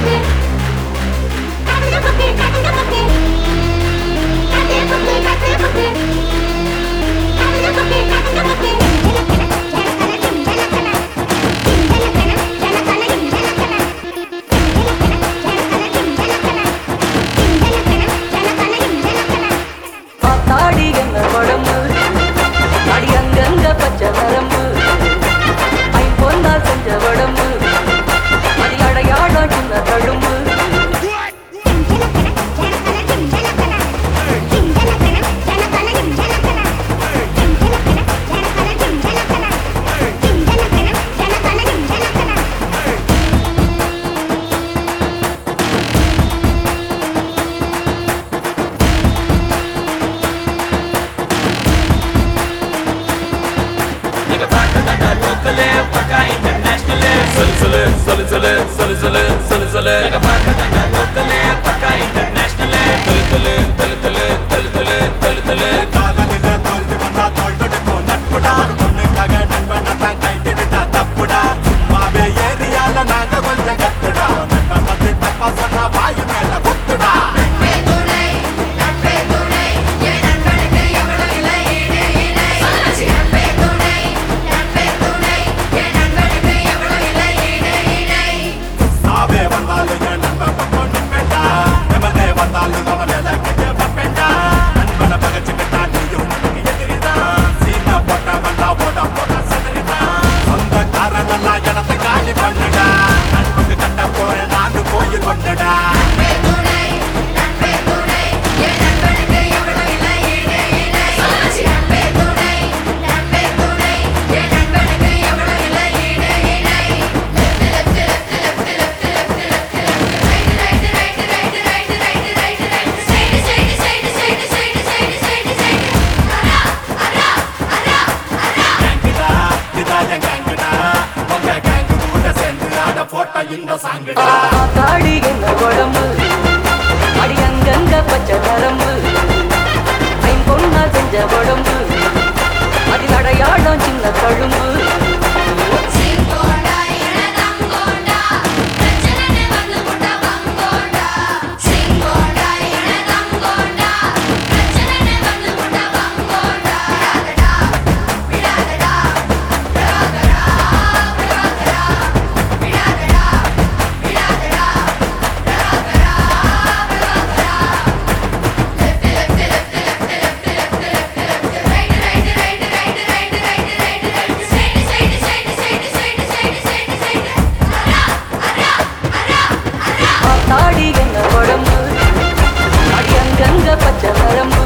again. இந்த song தாடி என்ன குழம்பு? அடி அங்கங்க பச்சை நரம்பு ஐம்பொன்னா செஞ்ச உடம்பு அதில் அடையாளம் சின்ன கழும்பு. தாடி என்ன உடம்பு? அடி அங்கங்க பச்சை வரம்பு.